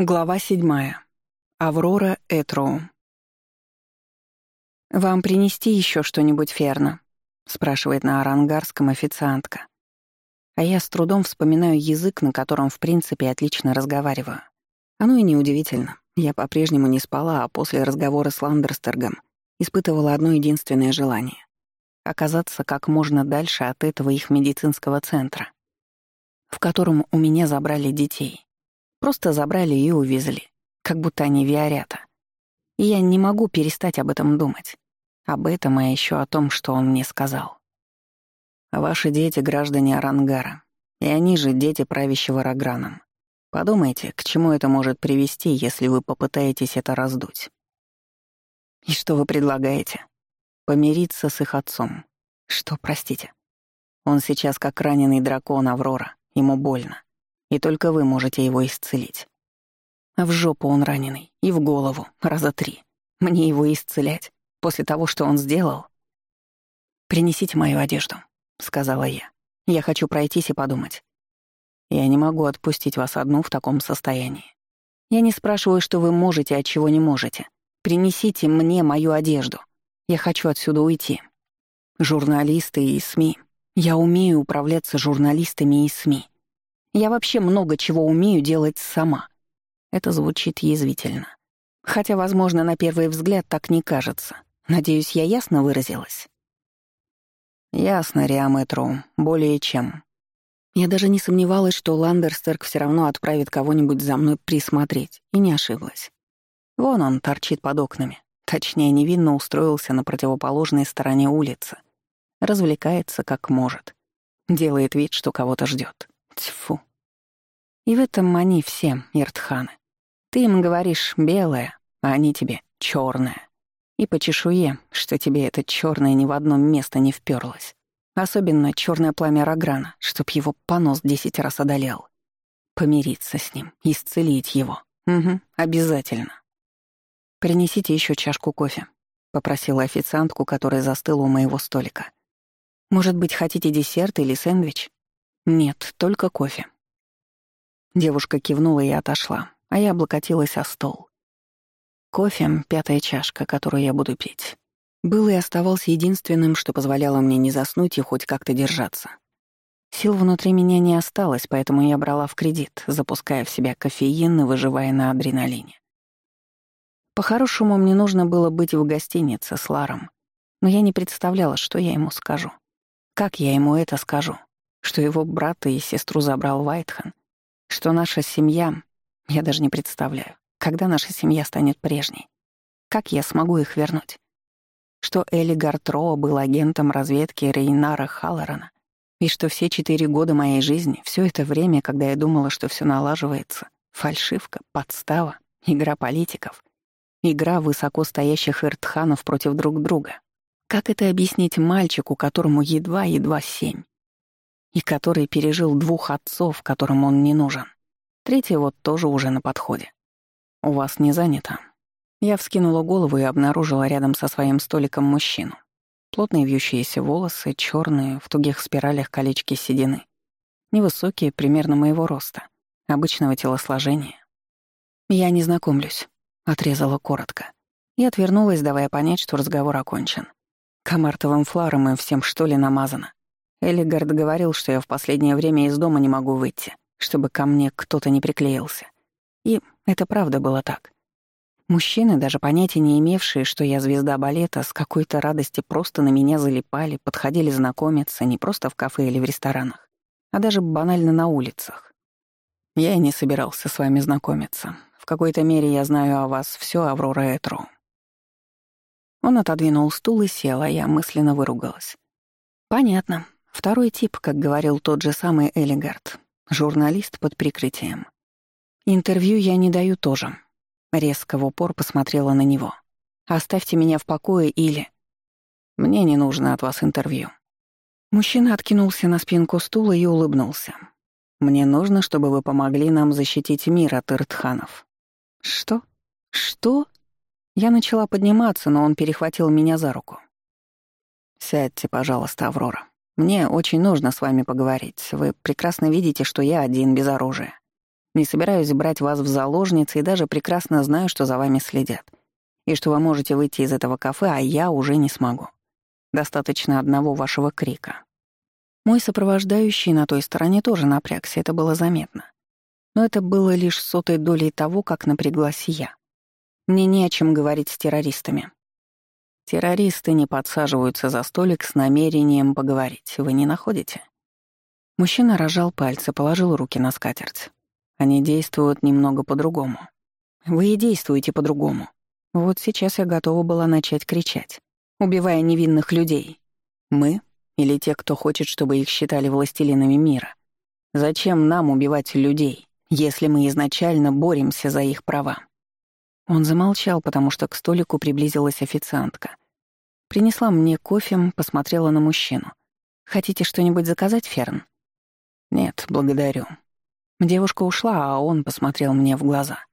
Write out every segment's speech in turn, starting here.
Глава седьмая. Аврора Этроум. «Вам принести еще что-нибудь, Ферна?» — спрашивает на арангарском официантка. А я с трудом вспоминаю язык, на котором, в принципе, отлично разговариваю. Оно и неудивительно. Я по-прежнему не спала, а после разговора с Ландерстергом испытывала одно единственное желание — оказаться как можно дальше от этого их медицинского центра, в котором у меня забрали детей. Просто забрали и увезли, как будто они виарята. И я не могу перестать об этом думать. Об этом и а еще о том, что он мне сказал. Ваши дети — граждане Арангара, и они же дети правящего Рограном. Подумайте, к чему это может привести, если вы попытаетесь это раздуть. И что вы предлагаете? Помириться с их отцом. Что, простите? Он сейчас как раненый дракон Аврора, ему больно и только вы можете его исцелить. А в жопу он раненый, и в голову, раза три. Мне его исцелять, после того, что он сделал? «Принесите мою одежду», — сказала я. «Я хочу пройтись и подумать. Я не могу отпустить вас одну в таком состоянии. Я не спрашиваю, что вы можете, а чего не можете. Принесите мне мою одежду. Я хочу отсюда уйти. Журналисты и СМИ. Я умею управляться журналистами и СМИ. Я вообще много чего умею делать сама». Это звучит язвительно. Хотя, возможно, на первый взгляд так не кажется. Надеюсь, я ясно выразилась? Ясно, Риаметру, более чем. Я даже не сомневалась, что Ландерстерк все равно отправит кого-нибудь за мной присмотреть, и не ошиблась. Вон он торчит под окнами. Точнее, невинно устроился на противоположной стороне улицы. Развлекается как может. Делает вид, что кого-то ждет. Тьфу. И в этом они всем, Иртхана. Ты им говоришь «белое», а они тебе черное. И по чешуе, что тебе это черное ни в одно место не впёрлось. Особенно чёрное пламя Рограна, чтоб его понос десять раз одолел. Помириться с ним, исцелить его. Угу, обязательно. «Принесите еще чашку кофе», — попросила официантку, которая застыла у моего столика. «Может быть, хотите десерт или сэндвич?» «Нет, только кофе», Девушка кивнула и отошла, а я облокотилась о стол. Кофе — пятая чашка, которую я буду пить. Был и оставался единственным, что позволяло мне не заснуть и хоть как-то держаться. Сил внутри меня не осталось, поэтому я брала в кредит, запуская в себя кофеин и выживая на адреналине. По-хорошему, мне нужно было быть в гостинице с Ларом, но я не представляла, что я ему скажу. Как я ему это скажу? Что его брата и сестру забрал Вайтхан, что наша семья... Я даже не представляю, когда наша семья станет прежней. Как я смогу их вернуть? Что Элли Гартро был агентом разведки Рейнара Халлорана, и что все четыре года моей жизни, все это время, когда я думала, что все налаживается, фальшивка, подстава, игра политиков, игра высокостоящих стоящих против друг друга. Как это объяснить мальчику, которому едва-едва семь? и который пережил двух отцов, которым он не нужен. Третий вот тоже уже на подходе. У вас не занято. Я вскинула голову и обнаружила рядом со своим столиком мужчину. Плотные вьющиеся волосы, черные, в тугих спиралях колечки седины. Невысокие, примерно моего роста, обычного телосложения. «Я не знакомлюсь», — отрезала коротко. И отвернулась, давая понять, что разговор окончен. Комартовым фларом и всем что ли намазано. Элигард говорил, что я в последнее время из дома не могу выйти, чтобы ко мне кто-то не приклеился. И это правда было так. Мужчины, даже понятия не имевшие, что я звезда балета, с какой-то радости просто на меня залипали, подходили знакомиться не просто в кафе или в ресторанах, а даже банально на улицах. Я и не собирался с вами знакомиться. В какой-то мере я знаю о вас все, Аврора Этру. Он отодвинул стул и сел, а я мысленно выругалась. «Понятно. Второй тип, как говорил тот же самый Эллигард, журналист под прикрытием. Интервью я не даю тоже. Резко в упор посмотрела на него. «Оставьте меня в покое или...» «Мне не нужно от вас интервью». Мужчина откинулся на спинку стула и улыбнулся. «Мне нужно, чтобы вы помогли нам защитить мир от Иртханов». «Что? Что?» Я начала подниматься, но он перехватил меня за руку. «Сядьте, пожалуйста, Аврора. Мне очень нужно с вами поговорить. Вы прекрасно видите, что я один без оружия. Не собираюсь брать вас в заложницы и даже прекрасно знаю, что за вами следят. И что вы можете выйти из этого кафе, а я уже не смогу. Достаточно одного вашего крика. Мой сопровождающий на той стороне тоже напрягся, это было заметно. Но это было лишь сотой долей того, как напряглась я. Мне не о чем говорить с террористами. Террористы не подсаживаются за столик с намерением поговорить, вы не находите?» Мужчина рожал пальцы, положил руки на скатерть. «Они действуют немного по-другому. Вы и действуете по-другому. Вот сейчас я готова была начать кричать, убивая невинных людей. Мы или те, кто хочет, чтобы их считали властелинами мира. Зачем нам убивать людей, если мы изначально боремся за их права?» Он замолчал, потому что к столику приблизилась официантка. Принесла мне кофе, посмотрела на мужчину. «Хотите что-нибудь заказать, Ферн?» «Нет, благодарю». Девушка ушла, а он посмотрел мне в глаза.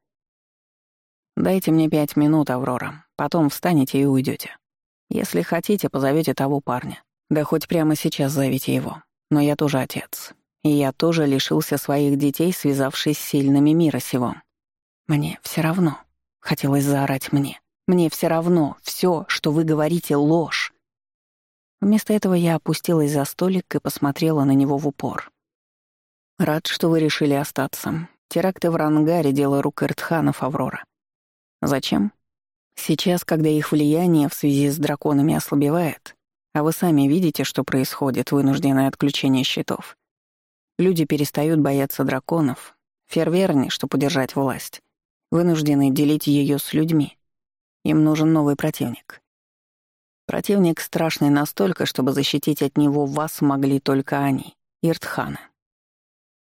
«Дайте мне пять минут, Аврора. Потом встанете и уйдете. Если хотите, позовете того парня. Да хоть прямо сейчас зовите его. Но я тоже отец. И я тоже лишился своих детей, связавшись с сильными мира сего. Мне все равно». Хотелось заорать мне. «Мне все равно, все, что вы говорите, ложь!» Вместо этого я опустилась за столик и посмотрела на него в упор. «Рад, что вы решили остаться. Теракты в Рангаре — дело рук Иртханов Аврора. Зачем? Сейчас, когда их влияние в связи с драконами ослабевает, а вы сами видите, что происходит, вынужденное отключение счетов. Люди перестают бояться драконов, ферверни, чтобы удержать власть вынуждены делить ее с людьми. Им нужен новый противник. Противник страшный настолько, чтобы защитить от него вас могли только они, Иртхана.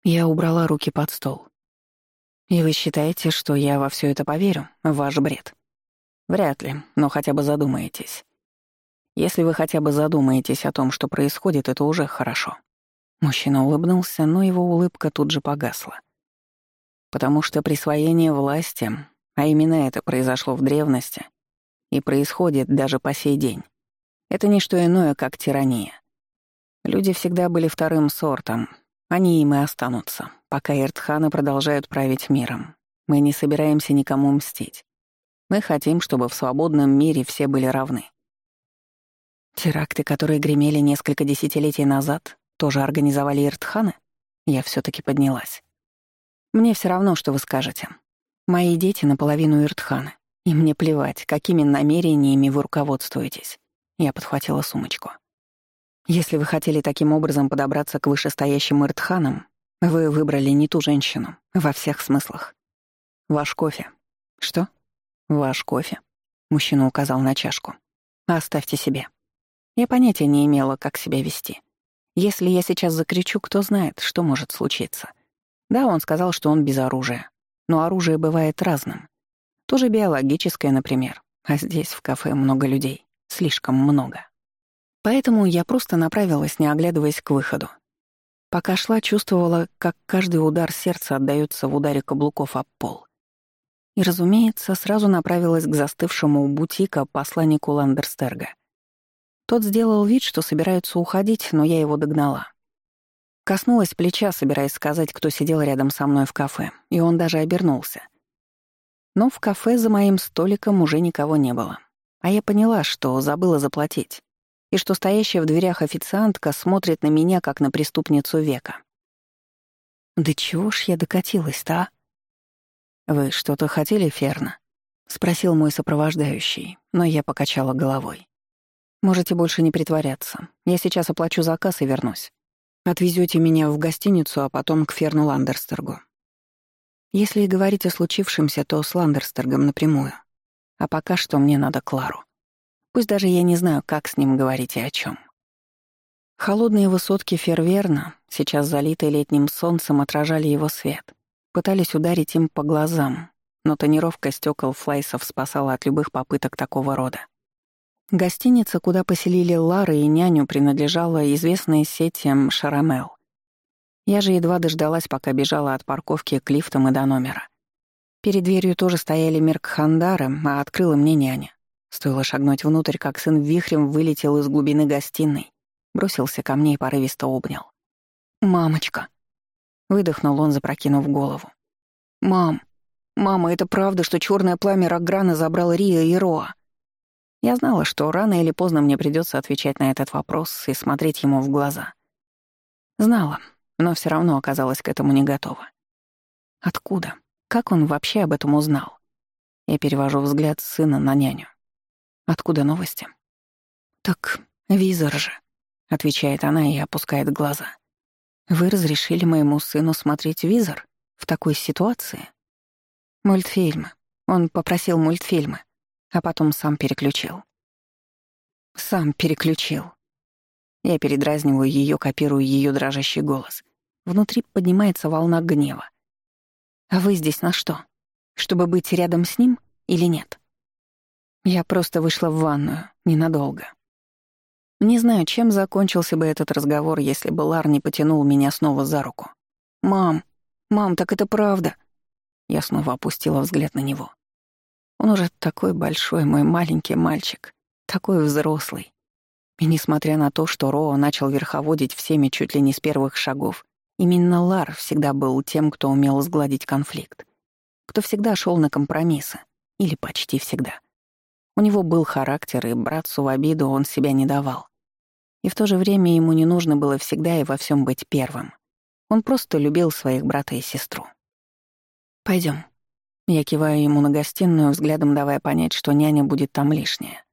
Я убрала руки под стол. И вы считаете, что я во все это поверю? Ваш бред. Вряд ли, но хотя бы задумаетесь. Если вы хотя бы задумаетесь о том, что происходит, это уже хорошо. Мужчина улыбнулся, но его улыбка тут же погасла потому что присвоение власти, а именно это произошло в древности и происходит даже по сей день, это не что иное, как тирания. Люди всегда были вторым сортом, они им и останутся, пока Иртханы продолжают править миром. Мы не собираемся никому мстить. Мы хотим, чтобы в свободном мире все были равны. Теракты, которые гремели несколько десятилетий назад, тоже организовали Иртханы? Я все таки поднялась. Мне все равно, что вы скажете. Мои дети наполовину иртханы, и мне плевать, какими намерениями вы руководствуетесь. Я подхватила сумочку. Если вы хотели таким образом подобраться к вышестоящим иртханам, вы выбрали не ту женщину, во всех смыслах. Ваш кофе. Что? Ваш кофе. Мужчина указал на чашку. Оставьте себе. Я понятия не имела, как себя вести. Если я сейчас закричу, кто знает, что может случиться. — да, он сказал, что он без оружия. Но оружие бывает разным. Тоже биологическое, например. А здесь, в кафе, много людей. Слишком много. Поэтому я просто направилась, не оглядываясь к выходу. Пока шла, чувствовала, как каждый удар сердца отдаётся в ударе каблуков об пол. И, разумеется, сразу направилась к застывшему у бутика посланнику Ландерстерга. Тот сделал вид, что собирается уходить, но я его догнала. Коснулась плеча, собираясь сказать, кто сидел рядом со мной в кафе, и он даже обернулся. Но в кафе за моим столиком уже никого не было. А я поняла, что забыла заплатить, и что стоящая в дверях официантка смотрит на меня, как на преступницу века. «Да чего ж я докатилась-то, а?» «Вы что-то хотели, Ферна?» — спросил мой сопровождающий, но я покачала головой. «Можете больше не притворяться. Я сейчас оплачу заказ и вернусь». Отвезете меня в гостиницу, а потом к Ферну Ландерстергу. Если и говорить о случившемся, то с Ландерстергом напрямую. А пока что мне надо Клару. Пусть даже я не знаю, как с ним говорить и о чем. Холодные высотки Ферверна, сейчас залитые летним солнцем, отражали его свет. Пытались ударить им по глазам, но тонировка стекол флайсов спасала от любых попыток такого рода. Гостиница, куда поселили Лары и няню, принадлежала известной сети Шарамел. Я же едва дождалась, пока бежала от парковки к лифтам и до номера. Перед дверью тоже стояли меркхандары, а открыла мне няня. Стоило шагнуть внутрь, как сын вихрем вылетел из глубины гостиной, бросился ко мне и порывисто обнял. «Мамочка!» — выдохнул он, запрокинув голову. «Мам! Мама, это правда, что черное пламя Рограна забрало Рия и Роа?» Я знала, что рано или поздно мне придется отвечать на этот вопрос и смотреть ему в глаза. Знала, но все равно оказалась к этому не готова. Откуда? Как он вообще об этом узнал? Я перевожу взгляд сына на няню. Откуда новости? Так, визор же, отвечает она и опускает глаза. Вы разрешили моему сыну смотреть визор в такой ситуации? Мультфильмы. Он попросил мультфильмы а потом сам переключил. Сам переключил. Я передразниваю ее, копирую ее дрожащий голос. Внутри поднимается волна гнева. А вы здесь на что? Чтобы быть рядом с ним или нет? Я просто вышла в ванную, ненадолго. Не знаю, чем закончился бы этот разговор, если бы Лар не потянул меня снова за руку. «Мам! Мам, так это правда!» Я снова опустила взгляд на него. Он уже такой большой, мой маленький мальчик, такой взрослый. И несмотря на то, что Роа начал верховодить всеми чуть ли не с первых шагов, именно Лар всегда был тем, кто умел сгладить конфликт, кто всегда шел на компромиссы, или почти всегда. У него был характер, и братцу в обиду он себя не давал. И в то же время ему не нужно было всегда и во всем быть первым. Он просто любил своих брата и сестру. Пойдем, я киваю ему на гостиную, взглядом давая понять, что няня будет там лишняя.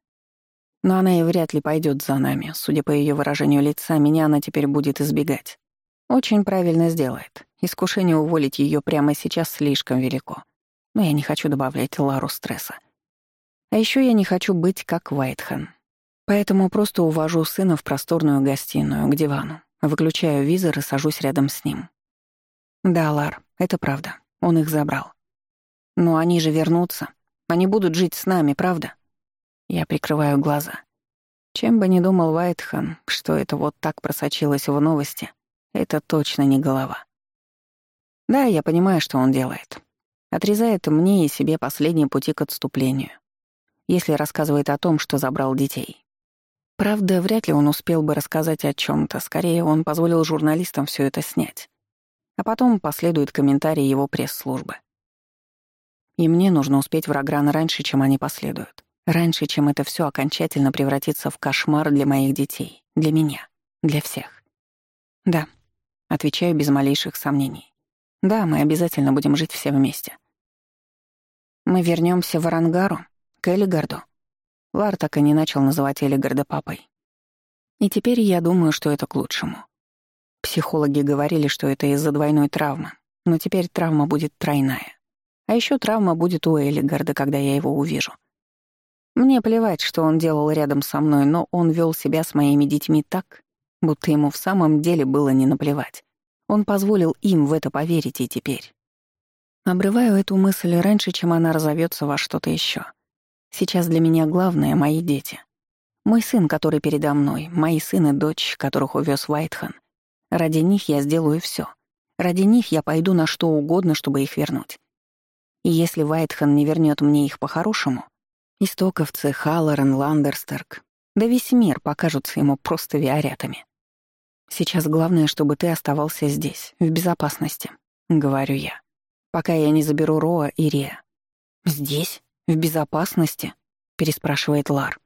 Но она и вряд ли пойдет за нами. Судя по ее выражению лица, меня она теперь будет избегать. Очень правильно сделает. Искушение уволить ее прямо сейчас слишком велико. Но я не хочу добавлять Лару стресса. А еще я не хочу быть как Вайтхан. Поэтому просто увожу сына в просторную гостиную, к дивану. Выключаю визор и сажусь рядом с ним. Да, Лар, это правда. Он их забрал. Но они же вернутся. Они будут жить с нами, правда? Я прикрываю глаза. Чем бы ни думал Вайтхан, что это вот так просочилось в новости, это точно не голова. Да, я понимаю, что он делает. Отрезает мне и себе последние пути к отступлению. Если рассказывает о том, что забрал детей. Правда, вряд ли он успел бы рассказать о чем то Скорее, он позволил журналистам все это снять. А потом последуют комментарии его пресс-службы. И мне нужно успеть в Рагран раньше, чем они последуют. Раньше, чем это все окончательно превратится в кошмар для моих детей, для меня, для всех. Да, отвечаю без малейших сомнений. Да, мы обязательно будем жить все вместе. Мы вернемся в Арангару, к Элигарду. Лар так и не начал называть Элигарда папой. И теперь я думаю, что это к лучшему. Психологи говорили, что это из-за двойной травмы, но теперь травма будет тройная. А еще травма будет у Элигарда, когда я его увижу. Мне плевать, что он делал рядом со мной, но он вел себя с моими детьми так, будто ему в самом деле было не наплевать. Он позволил им в это поверить и теперь. Обрываю эту мысль раньше, чем она разовьется во что-то еще. Сейчас для меня главное — мои дети. Мой сын, который передо мной, мои сын и дочь, которых увез Вайтхан. Ради них я сделаю все. Ради них я пойду на что угодно, чтобы их вернуть. И если Вайтхан не вернет мне их по-хорошему, истоковцы Халлорен, Ландерстерк, да весь мир покажутся ему просто виарятами. Сейчас главное, чтобы ты оставался здесь, в безопасности, — говорю я, пока я не заберу Роа и Реа. «Здесь? В безопасности?» — переспрашивает Лар.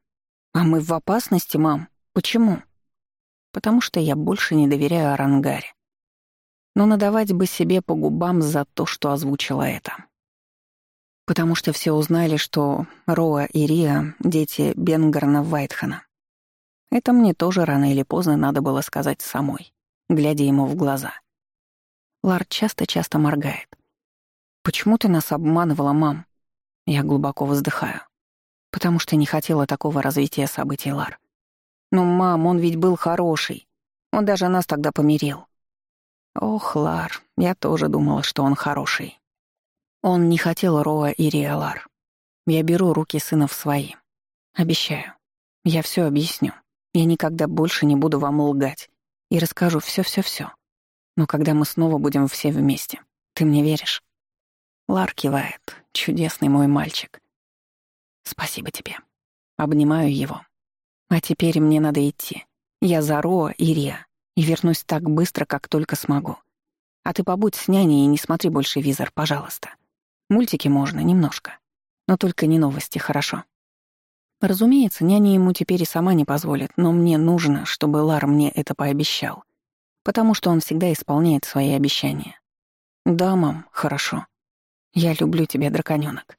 «А мы в опасности, мам? Почему?» «Потому что я больше не доверяю Арангаре. Но надавать бы себе по губам за то, что озвучила это» потому что все узнали, что Роа и Риа — дети Бенгерна Вайтхана. Это мне тоже рано или поздно надо было сказать самой, глядя ему в глаза. Лард часто-часто моргает. «Почему ты нас обманывала, мам?» Я глубоко вздыхаю. «Потому что не хотела такого развития событий, Лар. Но мам, он ведь был хороший. Он даже нас тогда помирил». «Ох, Лар, я тоже думала, что он хороший». Он не хотел Роа и Риалар. Я беру руки сына в свои. Обещаю. Я все объясню. Я никогда больше не буду вам лгать. И расскажу все-все-все. Но когда мы снова будем все вместе, ты мне веришь? Лар кивает. Чудесный мой мальчик. Спасибо тебе. Обнимаю его. А теперь мне надо идти. Я за Роа и Риа. И вернусь так быстро, как только смогу. А ты побудь с няней и не смотри больше визор, пожалуйста. Мультики можно, немножко. Но только не новости, хорошо? Разумеется, няня ему теперь и сама не позволит, но мне нужно, чтобы Лар мне это пообещал. Потому что он всегда исполняет свои обещания. Да, мам, хорошо. Я люблю тебя, драконёнок.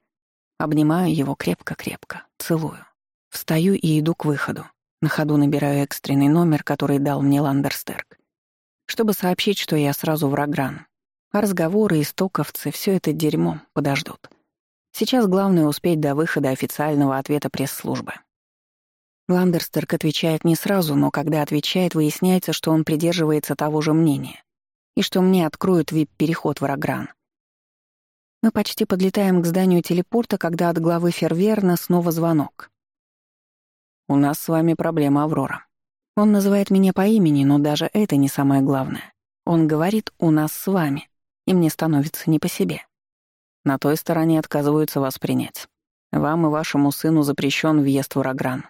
Обнимаю его крепко-крепко, целую. Встаю и иду к выходу. На ходу набираю экстренный номер, который дал мне Ландерстерк, чтобы сообщить, что я сразу в Рагран, а разговоры и стоковцы — все это дерьмо подождут. Сейчас главное успеть до выхода официального ответа пресс-службы. Ландерстерк отвечает не сразу, но когда отвечает, выясняется, что он придерживается того же мнения и что мне откроют вип-переход в Рогран. Мы почти подлетаем к зданию телепорта, когда от главы Ферверна снова звонок. «У нас с вами проблема, Аврора». Он называет меня по имени, но даже это не самое главное. Он говорит «у нас с вами», и мне становится не по себе. На той стороне отказываются вас принять. Вам и вашему сыну запрещен въезд в Урагран.